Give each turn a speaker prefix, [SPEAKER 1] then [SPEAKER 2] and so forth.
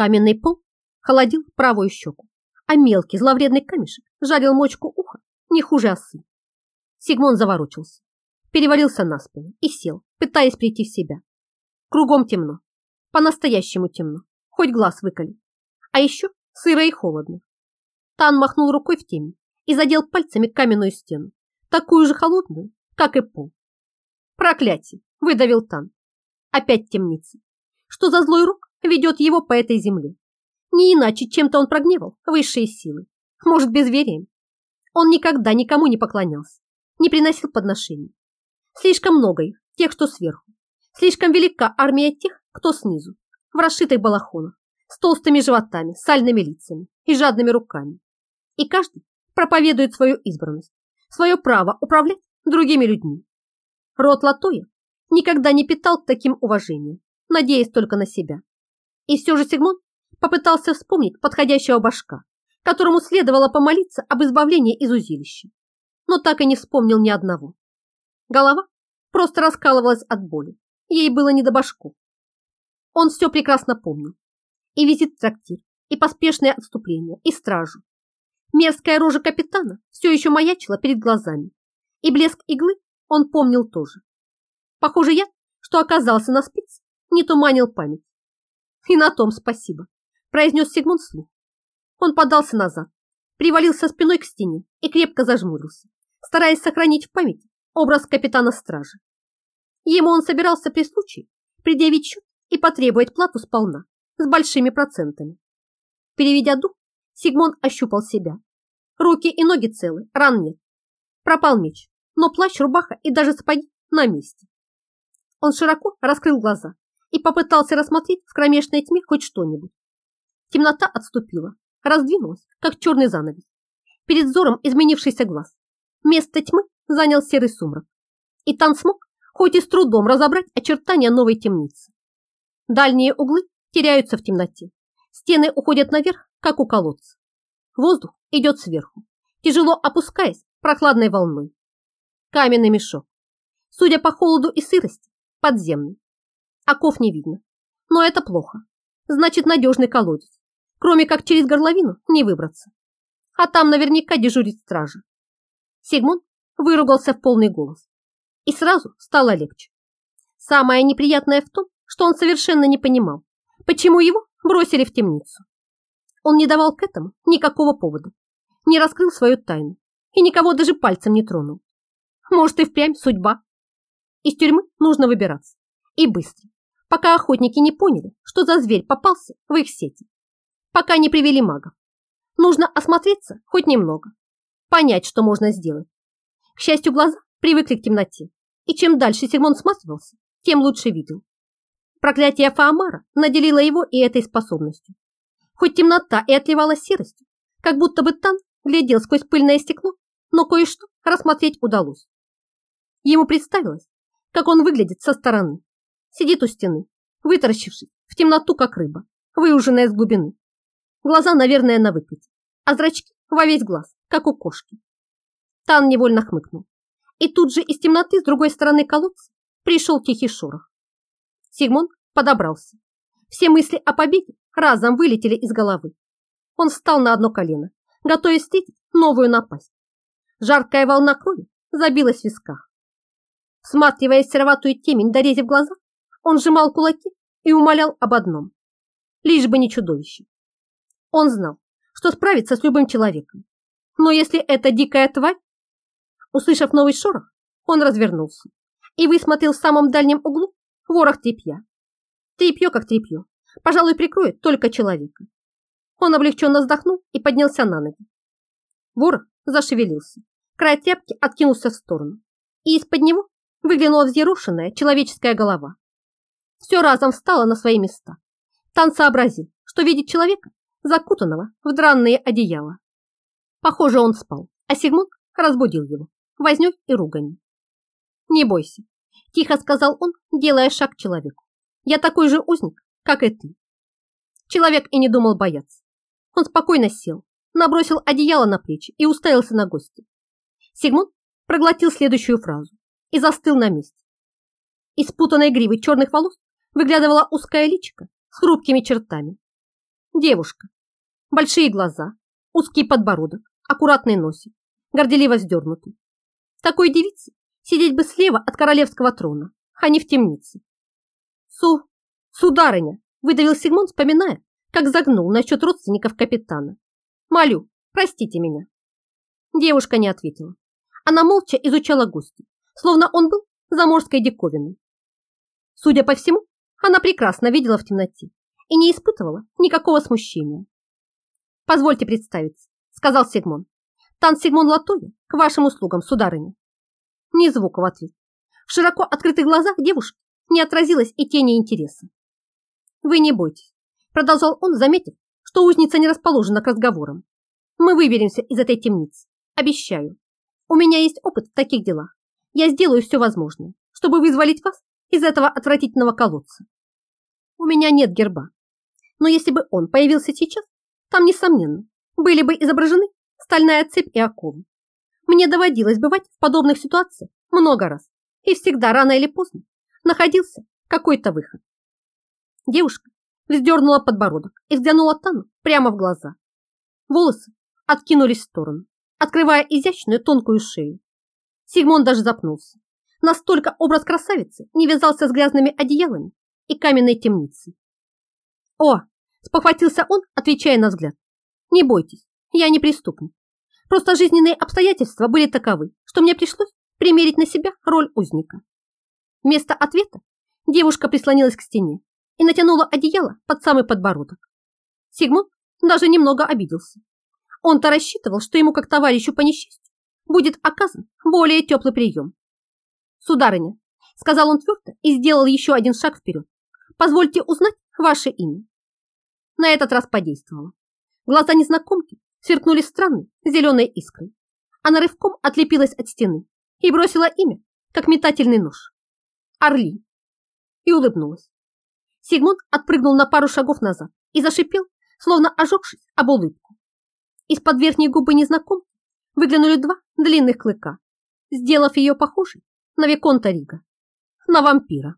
[SPEAKER 1] Каменный пол холодил правую щеку, а мелкий зловредный камешек жарил мочку уха не хуже осы. Сигмон заворочился, перевалился на спину и сел, пытаясь прийти в себя. Кругом темно, по-настоящему темно, хоть глаз выколи. А еще сыро и холодно. Тан махнул рукой в темень и задел пальцами каменную стену, такую же холодную, как и пол. Проклятие! Выдавил Тан. Опять темница. Что за злой рук ведет его по этой земле? Не иначе чем-то он прогневал высшие силы. Может, безверием. Он никогда никому не поклонялся, не приносил подношений. Слишком много их, тех, что сверху. Слишком велика армия тех, кто снизу, в расшитых балахонах, с толстыми животами, сальными лицами и жадными руками. И каждый проповедует свою избранность, свое право управлять другими людьми. Род Латоя никогда не питал таким уважением, надеясь только на себя. И все же Сигмон попытался вспомнить подходящего башка, которому следовало помолиться об избавлении из узилища, но так и не вспомнил ни одного. Голова просто раскалывалась от боли, ей было не до башку. Он все прекрасно помнил. И визит в трактир, и поспешное отступление, и стражу. Мерзкая рожа капитана все еще маячила перед глазами, и блеск иглы он помнил тоже. Похоже, я, что оказался на спице, не туманил память. И на том спасибо, произнес Сигмунд вслух. Он подался назад, привалился спиной к стене и крепко зажмурился, стараясь сохранить в памяти образ капитана стражи. Ему он собирался при случае предъявить счет и потребовать плату сполна, с большими процентами. Переведя дух, Сигмон ощупал себя. Руки и ноги целы, ран нет. Пропал меч, но плащ, рубаха и даже сапоги на месте. Он широко раскрыл глаза и попытался рассмотреть в кромешной тьме хоть что-нибудь. Темнота отступила, раздвинулась, как черный занавес. Перед взором изменившийся глаз. Место тьмы занял серый сумрак. И Тан смог, хоть и с трудом, разобрать очертания новой темницы. Дальние углы теряются в темноте. Стены уходят наверх, как у колодца. Воздух идет сверху, тяжело опускаясь прохладной волной. Каменный мешок. Судя по холоду и сырости, подземный. Оков не видно. Но это плохо. Значит, надежный колодец. Кроме как через горловину не выбраться. А там наверняка дежурит стража. Сигмунд выругался в полный голос. И сразу стало легче. Самое неприятное в том, что он совершенно не понимал, почему его бросили в темницу. Он не давал к этому никакого повода, не раскрыл свою тайну и никого даже пальцем не тронул. Может, и впрямь судьба. Из тюрьмы нужно выбираться. И быстро, пока охотники не поняли, что за зверь попался в их сети. Пока не привели магов. Нужно осмотреться хоть немного, понять, что можно сделать. К счастью, глаза привыкли к темноте, и чем дальше Сигмон сматривался, тем лучше видел. Проклятие Фаамара наделило его и этой способностью. Хоть темнота и отливала серостью, как будто бы Тан глядел сквозь пыльное стекло, но кое-что рассмотреть удалось. Ему представилось, как он выглядит со стороны. Сидит у стены, вытаращившись в темноту, как рыба, выуженная с глубины. Глаза, наверное, на выкате, а зрачки во весь глаз, как у кошки. Тан невольно хмыкнул. И тут же из темноты с другой стороны колодца пришел тихий шорох. Сигмон подобрался. Все мысли о победе разом вылетели из головы. Он встал на одно колено, готовясь встретить новую напасть. Жаркая волна крови забилась в висках. Всматриваясь в сероватую темень, дорезив глаза, он сжимал кулаки и умолял об одном. Лишь бы не чудовище. Он знал, что справится с любым человеком. Но если это дикая тварь... Услышав новый шорох, он развернулся и высмотрел в самом дальнем углу ворох тряпья. Тряпье как тряпье, пожалуй, прикроет только человека. Он облегченно вздохнул и поднялся на ноги. Ворох зашевелился, край тряпки откинулся в сторону, и из-под него выглянула взъерошенная человеческая голова. Все разом встало на свои места. Тан сообразил, что видит человека, закутанного в дранные одеяла. Похоже, он спал, а Сигмунд разбудил его, вознёй и руганью. «Не бойся», – тихо сказал он, делая шаг к человеку. «Я такой же узник, как и ты». Человек и не думал бояться. Он спокойно сел, набросил одеяло на плечи и уставился на гостя. Сигмунд проглотил следующую фразу и застыл на месте. Из путанной гривы черных волос выглядывала узкая личико с хрупкими чертами. Девушка. Большие глаза, узкий подбородок, аккуратный носик, горделиво сдернутый. Такой девице сидеть бы слева от королевского трона, а не в темнице. Су, сударыня, выдавил Сигмон, вспоминая, как загнул насчет родственников капитана. Молю, простите меня. Девушка не ответила. Она молча изучала гостя, словно он был заморской диковиной. Судя по всему, она прекрасно видела в темноте и не испытывала никакого смущения. «Позвольте представиться», — сказал Сигмон. «Тан Сигмон Латоя к вашим услугам, сударыня». Ни звука в ответ. В широко открытых глазах девушки не отразилось и тени интереса. «Вы не бойтесь», — продолжал он, заметив, что узница не расположена к разговорам. «Мы выберемся из этой темницы, обещаю. У меня есть опыт в таких делах. Я сделаю все возможное, чтобы вызволить вас из этого отвратительного колодца. У меня нет герба, но если бы он появился сейчас, там, несомненно, были бы изображены стальная цепь и оковы. Мне доводилось бывать в подобных ситуациях много раз, и всегда рано или поздно находился какой-то выход. Девушка вздернула подбородок и взглянула Тану прямо в глаза. Волосы откинулись в сторону, открывая изящную тонкую шею. Сигмон даже запнулся. Настолько образ красавицы не вязался с грязными одеялами и каменной темницей. «О, Спохватился он, отвечая на взгляд. Не бойтесь, я не преступник. Просто жизненные обстоятельства были таковы, что мне пришлось примерить на себя роль узника. Вместо ответа девушка прислонилась к стене и натянула одеяло под самый подбородок. Сигмунд даже немного обиделся. Он-то рассчитывал, что ему, как товарищу по несчастью, будет оказан более теплый прием. «Сударыня», — сказал он твердо и сделал еще один шаг вперед, «позвольте узнать ваше имя». На этот раз подействовало. Глаза незнакомки сверкнули странной зеленой искрой. Она рывком отлепилась от стены и бросила имя, как метательный нож. Орли. И улыбнулась. Сигмунд отпрыгнул на пару шагов назад и зашипел, словно ожегшись об улыбку. Из-под верхней губы незнакомки выглянули два длинных клыка, сделав ее похожей на Виконта Рига, на вампира.